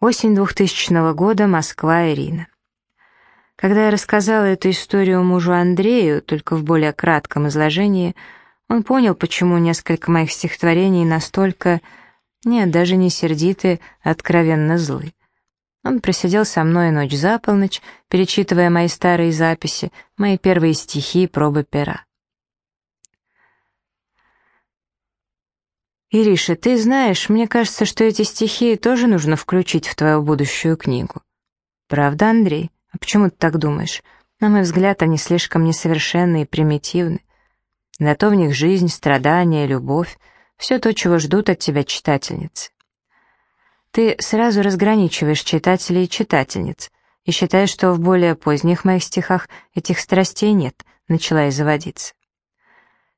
Осень 2000 года, Москва, Ирина. Когда я рассказала эту историю мужу Андрею, только в более кратком изложении, он понял, почему несколько моих стихотворений настолько, нет, даже не сердиты, а откровенно злы. Он просидел со мной ночь за полночь, перечитывая мои старые записи, мои первые стихи пробы пера. «Ириша, ты знаешь, мне кажется, что эти стихи тоже нужно включить в твою будущую книгу». «Правда, Андрей? А почему ты так думаешь? На мой взгляд, они слишком несовершенны и примитивны. Зато в них жизнь, страдания, любовь, все то, чего ждут от тебя читательницы. Ты сразу разграничиваешь читателей и читательниц и считаешь, что в более поздних моих стихах этих страстей нет, начала и заводиться.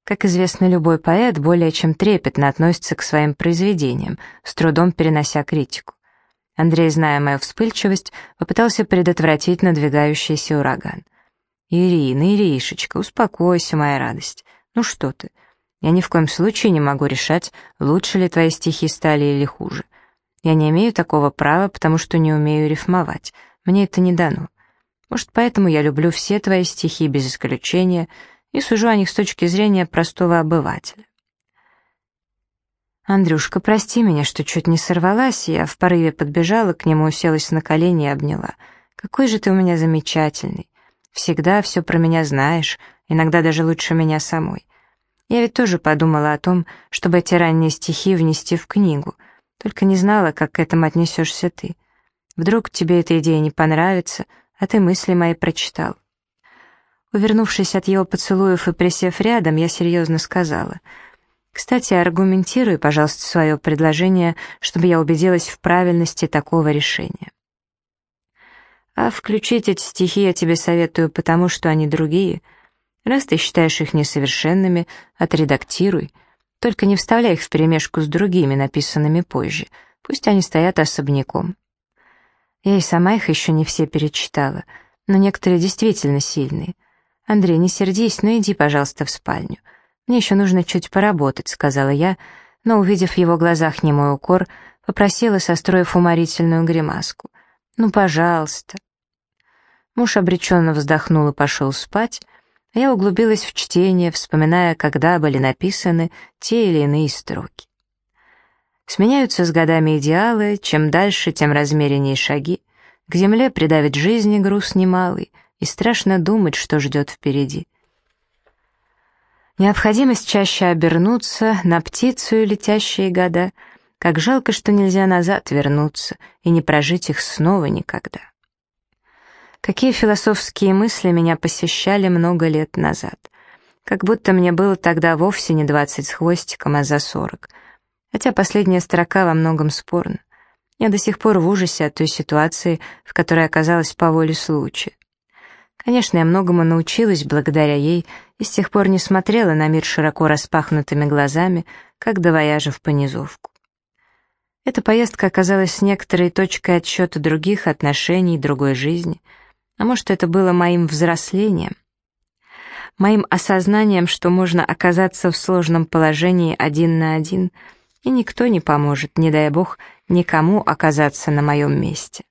Как известно, любой поэт более чем трепетно относится к своим произведениям, с трудом перенося критику. Андрей, зная мою вспыльчивость, попытался предотвратить надвигающийся ураган. «Ирина, Иришечка, успокойся, моя радость. Ну что ты? Я ни в коем случае не могу решать, лучше ли твои стихи стали или хуже. Я не имею такого права, потому что не умею рифмовать. Мне это не дано. Может, поэтому я люблю все твои стихи без исключения и сужу о них с точки зрения простого обывателя. «Андрюшка, прости меня, что чуть не сорвалась, я в порыве подбежала к нему, уселась на колени и обняла. Какой же ты у меня замечательный. Всегда все про меня знаешь, иногда даже лучше меня самой. Я ведь тоже подумала о том, чтобы эти ранние стихи внести в книгу, только не знала, как к этому отнесешься ты. Вдруг тебе эта идея не понравится, а ты мысли мои прочитал. Увернувшись от его поцелуев и присев рядом, я серьезно сказала. «Кстати, аргументируй, пожалуйста, свое предложение, чтобы я убедилась в правильности такого решения». «А включить эти стихи я тебе советую, потому что они другие. Раз ты считаешь их несовершенными, отредактируй. Только не вставляй их вперемешку с другими, написанными позже. Пусть они стоят особняком». Я и сама их еще не все перечитала, но некоторые действительно сильные — «Андрей, не сердись, но иди, пожалуйста, в спальню. Мне еще нужно чуть поработать», — сказала я, но, увидев в его глазах немой укор, попросила, состроив уморительную гримаску. «Ну, пожалуйста». Муж обреченно вздохнул и пошел спать, а я углубилась в чтение, вспоминая, когда были написаны те или иные строки. Сменяются с годами идеалы, чем дальше, тем размереннее шаги. К земле придавит жизни груз немалый, и страшно думать, что ждет впереди. Необходимость чаще обернуться на птицу летящие года, как жалко, что нельзя назад вернуться и не прожить их снова никогда. Какие философские мысли меня посещали много лет назад. Как будто мне было тогда вовсе не двадцать с хвостиком, а за сорок. Хотя последняя строка во многом спорна. Я до сих пор в ужасе от той ситуации, в которой оказалась по воле случая. Конечно, я многому научилась благодаря ей и с тех пор не смотрела на мир широко распахнутыми глазами, как до в понизовку. Эта поездка оказалась некоторой точкой отсчета других отношений, другой жизни. А может, это было моим взрослением? Моим осознанием, что можно оказаться в сложном положении один на один, и никто не поможет, не дай бог, никому оказаться на моем месте.